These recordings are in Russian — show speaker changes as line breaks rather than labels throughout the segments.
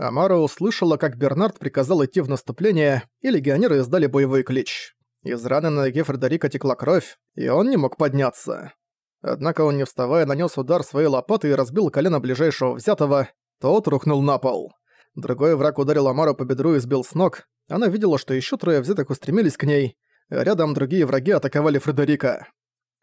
Амара услышала, как Бернард приказал идти в наступление, и легионеры издали боевой клич. Из раны на ноге Фредерика текла кровь, и он не мог подняться. Однако он, не вставая, нанес удар своей лопатой и разбил колено ближайшего взятого, тот рухнул на пол. Другой враг ударил Амару по бедру и сбил с ног. Она видела, что еще трое взятых устремились к ней. Рядом другие враги атаковали Фредерика.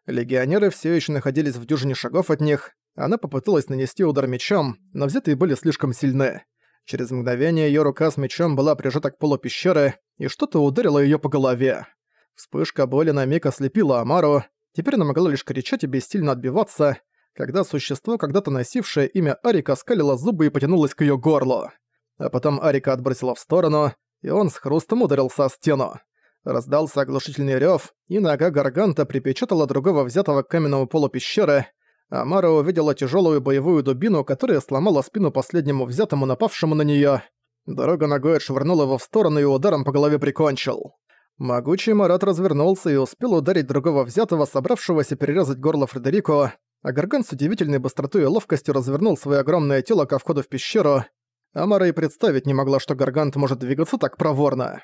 Легионеры все еще находились в дюжине шагов от них. Она попыталась нанести удар мечом, но взятые были слишком сильны. Через мгновение ее рука с мечом была прижата к полу пещеры, и что-то ударило ее по голове. Вспышка боли на миг ослепила Амару, теперь она могла лишь кричать и бессильно отбиваться, когда существо, когда-то носившее имя Арика, скалило зубы и потянулось к ее горлу. А потом Арика отбросила в сторону, и он с хрустом ударился о стену. Раздался оглушительный рёв, и нога Гарганта припечатала другого взятого к каменному полу пещеры. Амара увидела тяжелую боевую дубину, которая сломала спину последнему взятому, напавшему на нее. Дорога ногой отшвырнула его в сторону и ударом по голове прикончил. Могучий Марат развернулся и успел ударить другого взятого, собравшегося перерезать горло Фредерико, а Гарган с удивительной быстротой и ловкостью развернул свое огромное тело ко входу в пещеру. Амара и представить не могла, что Гаргант может двигаться так проворно.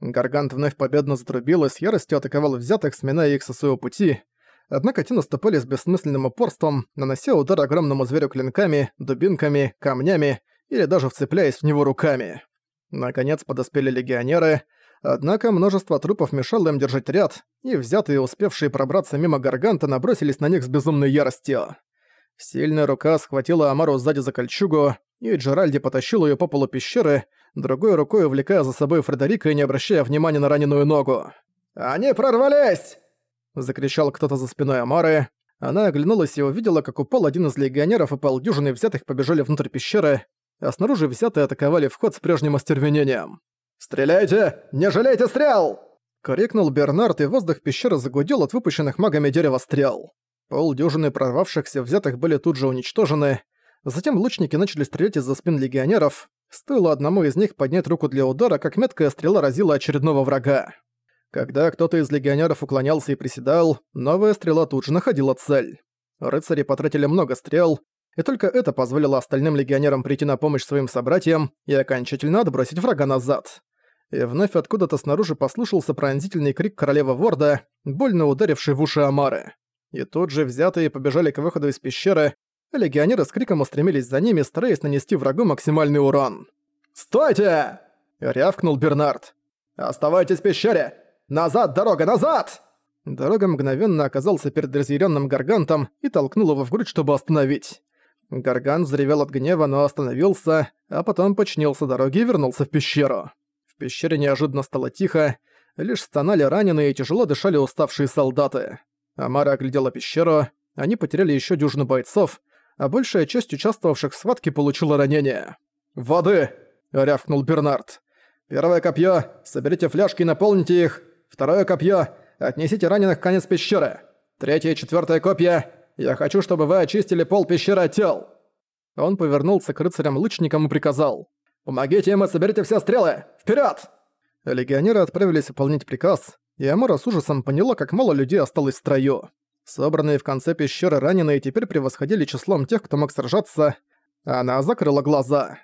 Гаргант вновь победно затрубил и с яростью атаковал взятых, сминая их со своего пути. Однако те наступали с бессмысленным упорством, нанося удар огромному зверю клинками, дубинками, камнями или даже вцепляясь в него руками. Наконец подоспели легионеры, однако множество трупов мешало им держать ряд, и взятые, успевшие пробраться мимо Гарганта, набросились на них с безумной яростью. Сильная рука схватила Амару сзади за кольчугу, и Джеральди потащил ее по полу пещеры, другой рукой увлекая за собой Фредерика и не обращая внимания на раненую ногу. «Они прорвались!» — закричал кто-то за спиной Амары. Она оглянулась и увидела, как упал один из легионеров и полдюжины взятых побежали внутрь пещеры, а снаружи взятые атаковали вход с прежним остервенением. «Стреляйте! Не жалейте стрел!» — крикнул Бернард, и воздух пещеры загудел от выпущенных магами дерева стрел. Полдюжины прорвавшихся взятых были тут же уничтожены, Затем лучники начали стрелять из-за спин легионеров. Стоило одному из них поднять руку для удара, как меткая стрела разила очередного врага. Когда кто-то из легионеров уклонялся и приседал, новая стрела тут же находила цель. Рыцари потратили много стрел, и только это позволило остальным легионерам прийти на помощь своим собратьям и окончательно отбросить врага назад. И вновь откуда-то снаружи послышался пронзительный крик королевы Ворда, больно ударивший в уши Амары. И тут же взятые побежали к выходу из пещеры, Легионеры с криком устремились за ними, стараясь нанести врагу максимальный урон. «Стойте!» — рявкнул Бернард. «Оставайтесь в пещере! Назад, дорога, назад!» Дорога мгновенно оказался перед разъяренным Гаргантом и толкнул его в грудь, чтобы остановить. Гаргант взревел от гнева, но остановился, а потом починился дороги и вернулся в пещеру. В пещере неожиданно стало тихо, лишь стонали раненые и тяжело дышали уставшие солдаты. Амара оглядела пещеру, они потеряли еще дюжину бойцов, а большая часть участвовавших в схватке получила ранения. «Воды!» — рявкнул Бернард. «Первое копье, соберите фляжки и наполните их. Второе копье, отнесите раненых в конец пещеры. Третье и четвертое копья, я хочу, чтобы вы очистили пол пещеры от тел». Он повернулся к рыцарям-лучникам и приказал. «Помогите им и соберите все стрелы! Вперед! Легионеры отправились выполнять приказ, и Амора с ужасом поняла, как мало людей осталось в строю. Собранные в конце пещеры раненые теперь превосходили числом тех, кто мог сражаться. Она закрыла глаза.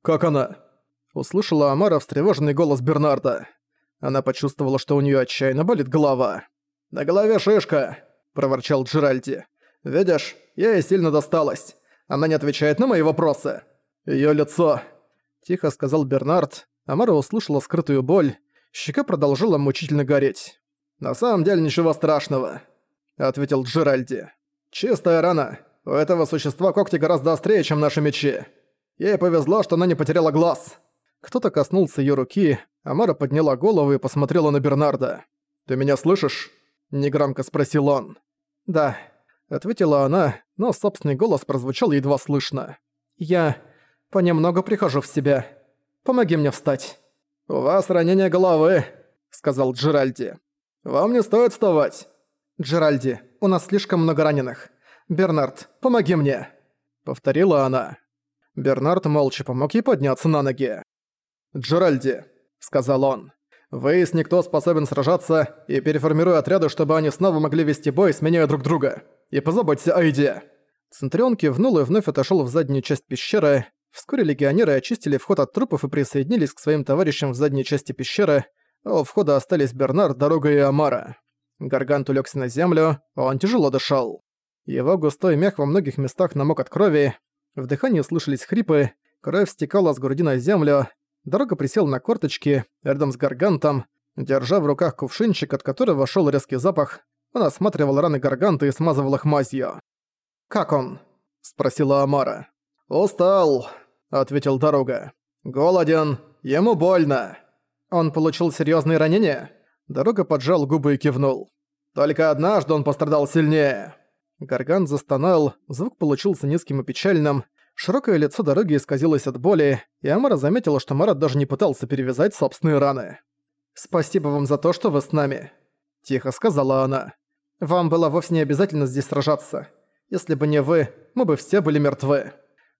«Как она?» Услышала Амара встревоженный голос Бернарда. Она почувствовала, что у нее отчаянно болит голова. «На голове шишка!» – проворчал Джеральди. «Видишь, я ей сильно досталась. Она не отвечает на мои вопросы. Ее лицо!» – тихо сказал Бернард. Амара услышала скрытую боль. Щека продолжила мучительно гореть. «На самом деле ничего страшного ответил Джеральди. «Чистая рана. У этого существа когти гораздо острее, чем наши мечи. Ей повезло, что она не потеряла глаз». Кто-то коснулся ее руки, Амара подняла голову и посмотрела на Бернарда. «Ты меня слышишь?» – негромко спросил он. «Да», – ответила она, но собственный голос прозвучал едва слышно. «Я понемногу прихожу в себя. Помоги мне встать». «У вас ранение головы», – сказал Джеральди. «Вам не стоит вставать. «Джеральди, у нас слишком много раненых. Бернард, помоги мне!» Повторила она. Бернард молча помог ей подняться на ноги. «Джеральди», — сказал он, — «выясни, кто способен сражаться, и переформируй отряды, чтобы они снова могли вести бой, сменяя друг друга. И позаботься о еде». Центурион кивнул и вновь отошёл в заднюю часть пещеры. Вскоре легионеры очистили вход от трупов и присоединились к своим товарищам в задней части пещеры, а у входа остались Бернард, Дорога и Амара. Гаргант улегся на землю, он тяжело дышал. Его густой мех во многих местах намок от крови, в дыхании слышались хрипы, кровь стекала с груди на землю, Дорога присел на корточки, рядом с Гаргантом, держа в руках кувшинчик, от которого шел резкий запах, он осматривал раны Гарганта и смазывал их мазью. «Как он?» — спросила Амара. «Устал», — ответил Дорога. «Голоден, ему больно». «Он получил серьезные ранения?» Дорога поджал губы и кивнул. «Только однажды он пострадал сильнее». Гаргант застонал, звук получился низким и печальным, широкое лицо дороги исказилось от боли, и Амара заметила, что Марат даже не пытался перевязать собственные раны. «Спасибо вам за то, что вы с нами», — тихо сказала она. «Вам было вовсе не обязательно здесь сражаться. Если бы не вы, мы бы все были мертвы».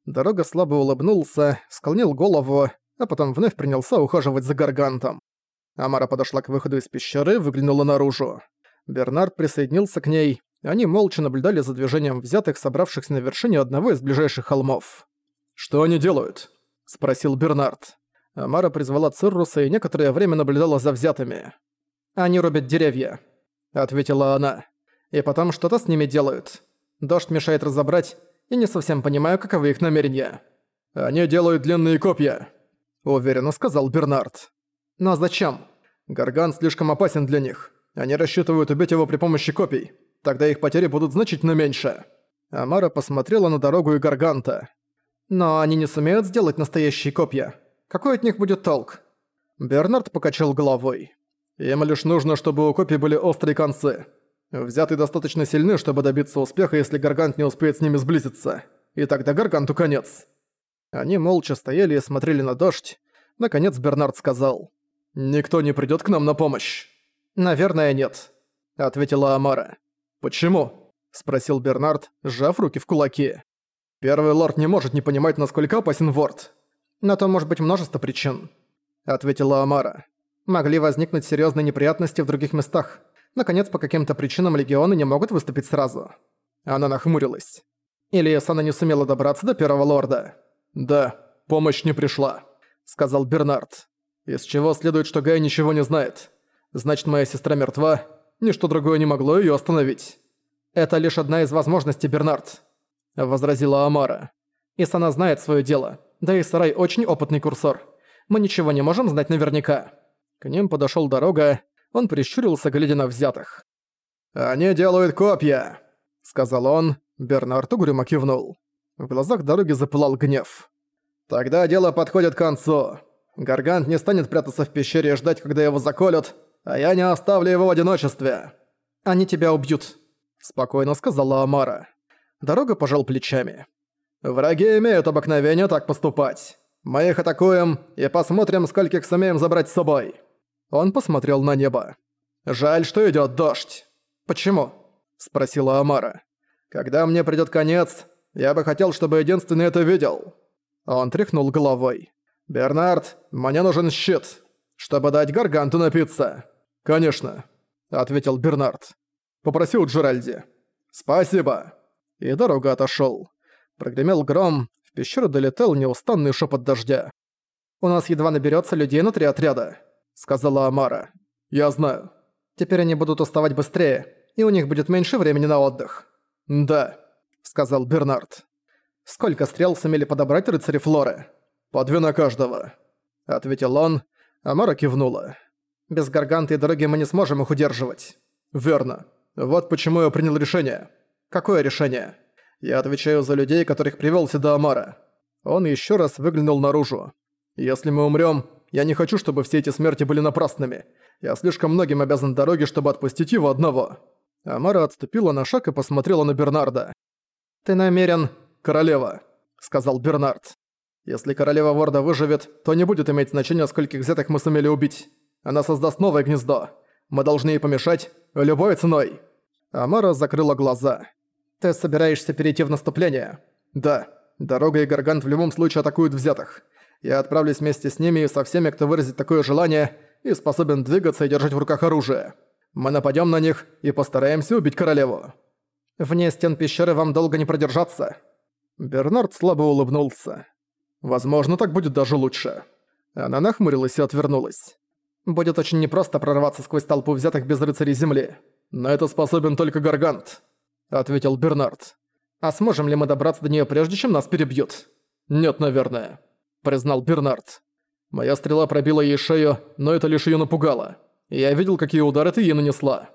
Дорога слабо улыбнулся, склонил голову, а потом вновь принялся ухаживать за Гаргантом. Амара подошла к выходу из пещеры выглянула наружу. Бернард присоединился к ней, они молча наблюдали за движением взятых, собравшихся на вершине одного из ближайших холмов. «Что они делают?» – спросил Бернард. Амара призвала Цирруса и некоторое время наблюдала за взятыми. «Они рубят деревья», — ответила она. «И потом что-то с ними делают. Дождь мешает разобрать, и не совсем понимаю, каковы их намерения». «Они делают длинные копья», — уверенно сказал Бернард. «Но зачем? Гарган слишком опасен для них. Они рассчитывают убить его при помощи копий. Тогда их потери будут значительно меньше». Амара посмотрела на дорогу и Гарганта. «Но они не сумеют сделать настоящие копья. Какой от них будет толк?» Бернард покачал головой. «Им лишь нужно, чтобы у копий были острые концы. Взятые достаточно сильны, чтобы добиться успеха, если Гаргант не успеет с ними сблизиться. И тогда Гарганту конец». Они молча стояли и смотрели на дождь. Наконец Бернард сказал. «Никто не придёт к нам на помощь». «Наверное, нет», — ответила Амара. «Почему?» — спросил Бернард, сжав руки в кулаки. «Первый лорд не может не понимать, насколько опасен Ворд. На то может быть множество причин», — ответила Амара. «Могли возникнуть серьезные неприятности в других местах. Наконец, по каким-то причинам легионы не могут выступить сразу». Она нахмурилась. «Или Сана не сумела добраться до Первого Лорда?» «Да, помощь не пришла», — сказал Бернард. «Из чего следует, что Гай ничего не знает. Значит, моя сестра мертва, ничто другое не могло её остановить». «Это лишь одна из возможностей, Бернард», — возразила Амара. «Исана знает своё дело. Да и Сарай очень опытный курсор. Мы ничего не можем знать наверняка». К ним подошёл дорога, он прищурился, глядя на взятых. «Они делают копья», — сказал он. Бернард угрюмо кивнул. В глазах дороги запылал гнев. «Тогда дело подходит к концу. Гаргант не станет прятаться в пещере и ждать, когда его заколют, а я не оставлю его в одиночестве». «Они тебя убьют», — спокойно сказала Амара. Дорога пожал плечами. Враги имеют обыкновение так поступать. Мы их атакуем и посмотрим, скольких сумеем забрать с собой». Он посмотрел на небо. «Жаль, что идёт дождь». «Почему?» – спросила Амара. «Когда мне придёт конец, я бы хотел, чтобы единственный это видел». Он тряхнул головой. «Бернард, мне нужен щит, чтобы дать Гарганту напиться». «Конечно», — ответил Бернард. «Попроси у Джеральди». «Спасибо». И дорога отошёл. Прогремел гром, в пещеру долетел неустанный шепот дождя. «У нас едва наберется людей на три отряда», — сказала Амара. «Я знаю. Теперь они будут уставать быстрее, и у них будет меньше времени на отдых». «Да», — сказал Бернард. «Сколько стрел сумели подобрать рыцари Флоры?» «По две на каждого», — ответил он. Амара кивнула. «Без Гарганта и дороги мы не сможем их удерживать». «Верно. Вот почему я принял решение». «Какое решение?» Я отвечаю за людей, которых привёл сюда Амара. Он ещё раз выглянул наружу. Если мы умрём, я не хочу, чтобы все эти смерти были напрасными. Я слишком многим обязан дороге, чтобы отпустить его одного». Амара отступила на шаг и посмотрела на Бернарда. «Ты намерен...» «Королева», — сказал Бернард. «Если королева Ворда выживет, то не будет иметь значения, скольких взятых мы сумели убить. Она создаст новое гнездо. Мы должны ей помешать любой ценой». Амара закрыла глаза. «Ты собираешься перейти в наступление?» «Да. Дорога и Гаргант в любом случае атакуют взятых. Я отправлюсь вместе с ними и со всеми, кто выразит такое желание и способен двигаться и держать в руках оружие. Мы нападем на них и постараемся убить королеву». «Вне стен пещеры вам долго не продержаться». Бернард слабо улыбнулся. Возможно, так будет даже лучше». Она нахмурилась и отвернулась. «Будет очень непросто прорваться сквозь толпу взятых без рыцарей земли. На это способен только Гаргант», — ответил Бернард. «А сможем ли мы добраться до нее прежде, чем нас перебьют?» «Нет, наверное», — признал Бернард. «Моя стрела пробила ей шею, но это лишь ее напугало. Я видел, какие удары ты ей нанесла».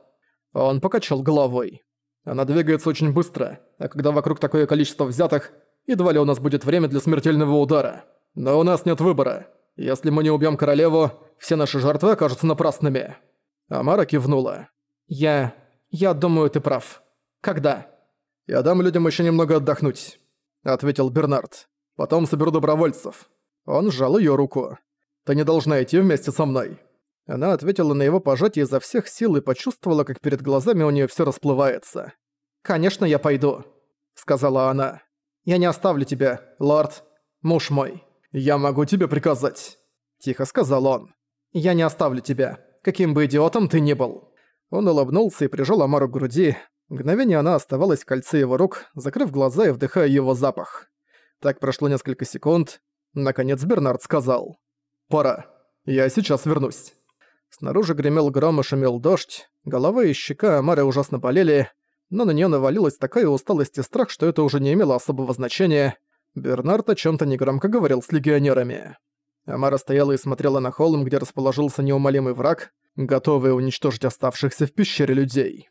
Он покачал головой. «Она двигается очень быстро, а когда вокруг такое количество взятых, едва ли у нас будет время для смертельного удара. Но у нас нет выбора. Если мы не убьем королеву, все наши жертвы окажутся напрасными». Амара кивнула. «Я... я думаю, ты прав. Когда?» «Я дам людям еще немного отдохнуть», — ответил Бернард. «Потом соберу добровольцев». Он сжал ее руку. «Ты не должна идти вместе со мной». Она ответила на его пожатие изо всех сил и почувствовала, как перед глазами у нее все расплывается. «Конечно, я пойду», — сказала она. «Я не оставлю тебя, лорд, муж мой. Я могу тебе приказать», — тихо сказал он. «Я не оставлю тебя, каким бы идиотом ты ни был». Он улыбнулся и прижал Амару к груди. Мгновение она оставалась в кольце его рук, закрыв глаза и вдыхая его запах. Так прошло несколько секунд. Наконец Бернард сказал. «Пора. Я сейчас вернусь». Снаружи гремел гром и шумел дождь, голова и щека Амары ужасно болели, но на неё навалилась такая усталость и страх, что это уже не имело особого значения. Бернард о чём-то негромко говорил с легионерами. Амара стояла и смотрела на холм, где расположился неумолимый враг, готовый уничтожить оставшихся в пещере людей.